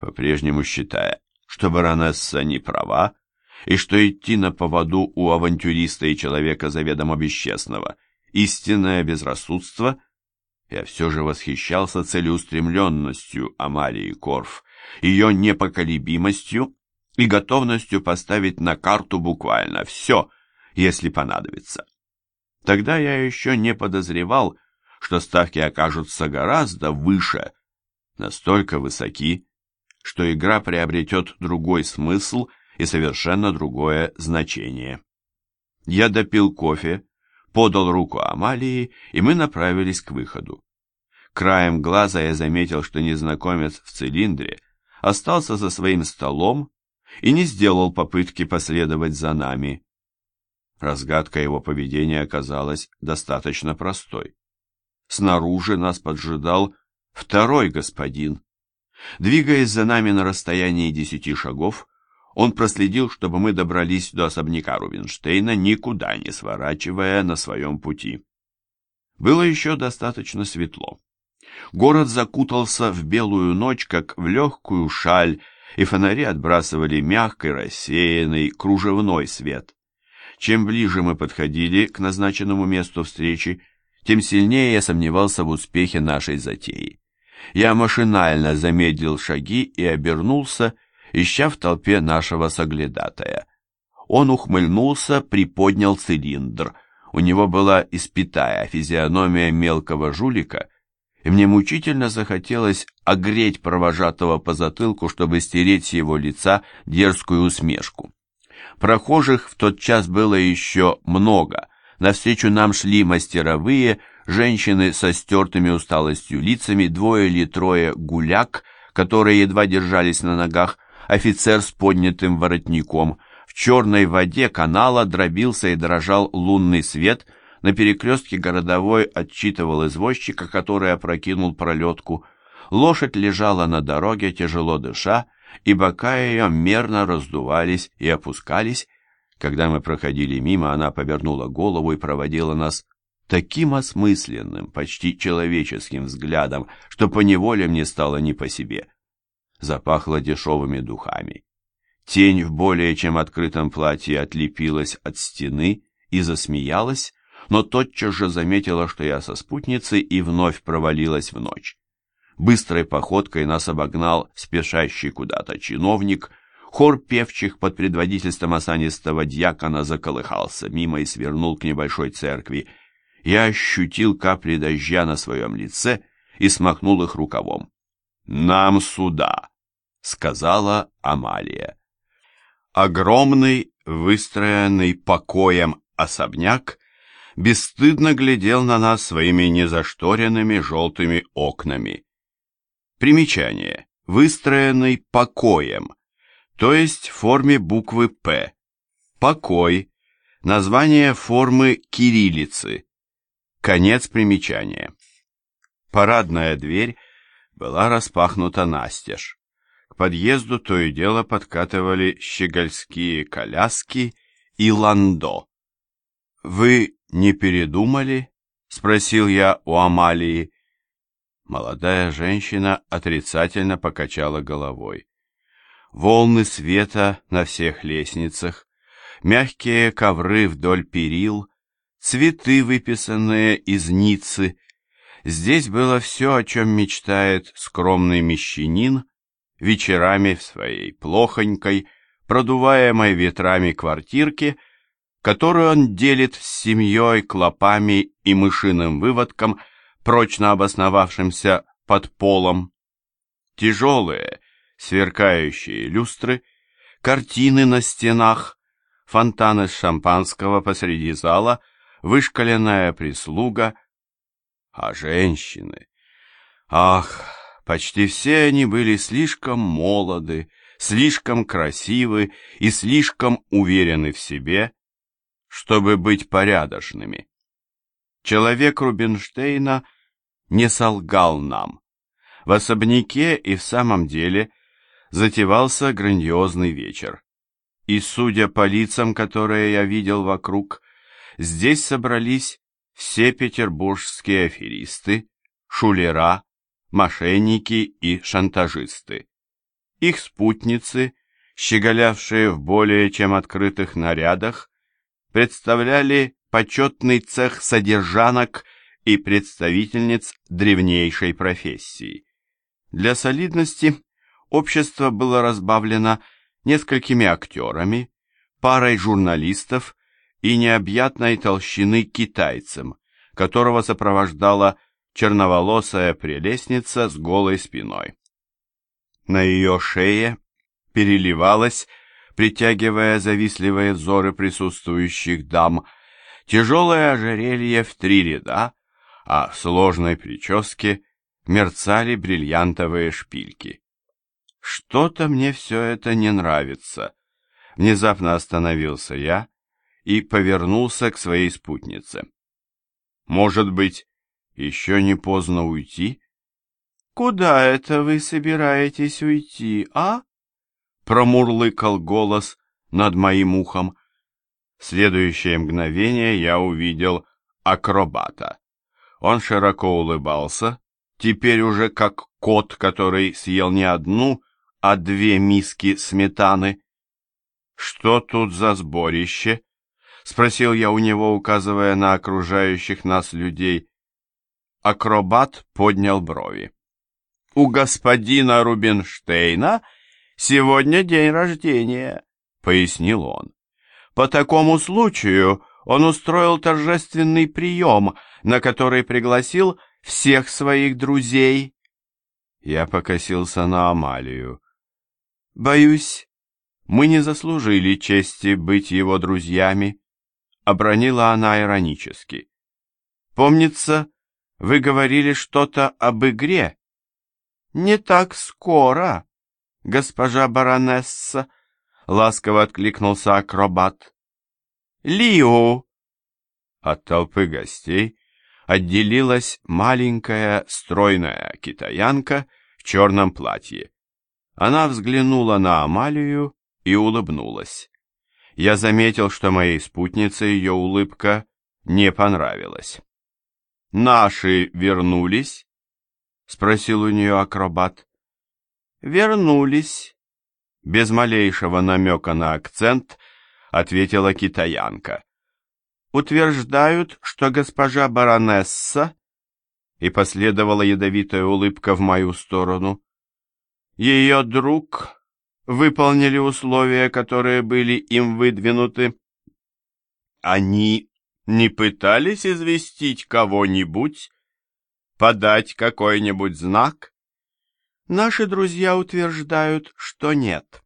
по-прежнему считая, что баронесса не права, и что идти на поводу у авантюриста и человека заведомо бесчестного – истинное безрассудство, я все же восхищался целеустремленностью Амалии Корф, ее непоколебимостью и готовностью поставить на карту буквально все, если понадобится. Тогда я еще не подозревал, что ставки окажутся гораздо выше, настолько высоки, что игра приобретет другой смысл и совершенно другое значение. Я допил кофе, подал руку Амалии, и мы направились к выходу. Краем глаза я заметил, что незнакомец в цилиндре остался за своим столом и не сделал попытки последовать за нами. Разгадка его поведения оказалась достаточно простой. Снаружи нас поджидал второй господин. Двигаясь за нами на расстоянии десяти шагов, он проследил, чтобы мы добрались до особняка Рубинштейна, никуда не сворачивая на своем пути. Было еще достаточно светло. Город закутался в белую ночь, как в легкую шаль, и фонари отбрасывали мягкий, рассеянный, кружевной свет. Чем ближе мы подходили к назначенному месту встречи, тем сильнее я сомневался в успехе нашей затеи. Я машинально замедлил шаги и обернулся, ища в толпе нашего соглядатая. Он ухмыльнулся, приподнял цилиндр. У него была испитая физиономия мелкого жулика, и мне мучительно захотелось огреть провожатого по затылку, чтобы стереть с его лица дерзкую усмешку. Прохожих в тот час было еще много. Навстречу нам шли мастеровые, женщины со стертыми усталостью лицами, двое или трое гуляк, которые едва держались на ногах, офицер с поднятым воротником. В черной воде канала дробился и дрожал лунный свет — на перекрестке городовой отчитывал извозчика, который опрокинул пролетку. Лошадь лежала на дороге, тяжело дыша, и бока ее мерно раздувались и опускались. Когда мы проходили мимо, она повернула голову и проводила нас таким осмысленным, почти человеческим взглядом, что поневоле мне стало не по себе. Запахло дешевыми духами. Тень в более чем открытом платье отлепилась от стены и засмеялась, но тотчас же заметила, что я со спутницей и вновь провалилась в ночь. Быстрой походкой нас обогнал спешащий куда-то чиновник, хор певчих под предводительством осанистого дьякона заколыхался мимо и свернул к небольшой церкви. Я ощутил капли дождя на своем лице и смахнул их рукавом. «Нам сюда!» — сказала Амалия. Огромный, выстроенный покоем особняк бесстыдно глядел на нас своими незашторенными желтыми окнами. Примечание. Выстроенный покоем, то есть в форме буквы «П». Покой. Название формы кириллицы. Конец примечания. Парадная дверь была распахнута настежь. К подъезду то и дело подкатывали щегольские коляски и ландо. «Вы не передумали?» — спросил я у Амалии. Молодая женщина отрицательно покачала головой. Волны света на всех лестницах, мягкие ковры вдоль перил, цветы, выписанные из Ниццы. Здесь было все, о чем мечтает скромный мещанин, вечерами в своей плохонькой, продуваемой ветрами квартирке, которую он делит с семьей, клопами и мышиным выводком, прочно обосновавшимся под полом. Тяжелые, сверкающие люстры, картины на стенах, фонтаны шампанского посреди зала, вышкаленная прислуга, а женщины... Ах, почти все они были слишком молоды, слишком красивы и слишком уверены в себе, чтобы быть порядочными. Человек Рубинштейна не солгал нам. В особняке и в самом деле затевался грандиозный вечер. И, судя по лицам, которые я видел вокруг, здесь собрались все петербургские аферисты, шулера, мошенники и шантажисты. Их спутницы, щеголявшие в более чем открытых нарядах, представляли почетный цех содержанок и представительниц древнейшей профессии. Для солидности общество было разбавлено несколькими актерами, парой журналистов и необъятной толщины китайцем, которого сопровождала черноволосая прелестница с голой спиной. На ее шее переливалась, притягивая завистливые взоры присутствующих дам, тяжелое ожерелье в три ряда, а в сложной прическе мерцали бриллиантовые шпильки. Что-то мне все это не нравится. Внезапно остановился я и повернулся к своей спутнице. Может быть, еще не поздно уйти? Куда это вы собираетесь уйти, а? Промурлыкал голос над моим ухом. В следующее мгновение я увидел акробата. Он широко улыбался, теперь уже как кот, который съел не одну, а две миски сметаны. «Что тут за сборище?» — спросил я у него, указывая на окружающих нас людей. Акробат поднял брови. «У господина Рубинштейна сегодня день рождения», — пояснил он. «По такому случаю он устроил торжественный прием, на который пригласил всех своих друзей». Я покосился на Амалию. «Боюсь, мы не заслужили чести быть его друзьями», — обронила она иронически. «Помнится, вы говорили что-то об игре?» «Не так скоро, госпожа баронесса», — ласково откликнулся акробат. «Лио!» От толпы гостей отделилась маленькая стройная китаянка в черном платье. Она взглянула на Амалию и улыбнулась. Я заметил, что моей спутнице ее улыбка не понравилась. «Наши вернулись?» — спросил у нее акробат. «Вернулись», — без малейшего намека на акцент ответила китаянка. «Утверждают, что госпожа баронесса...» И последовала ядовитая улыбка в мою сторону ее друг выполнили условия, которые были им выдвинуты. Они не пытались известить кого-нибудь, подать какой-нибудь знак? Наши друзья утверждают, что нет.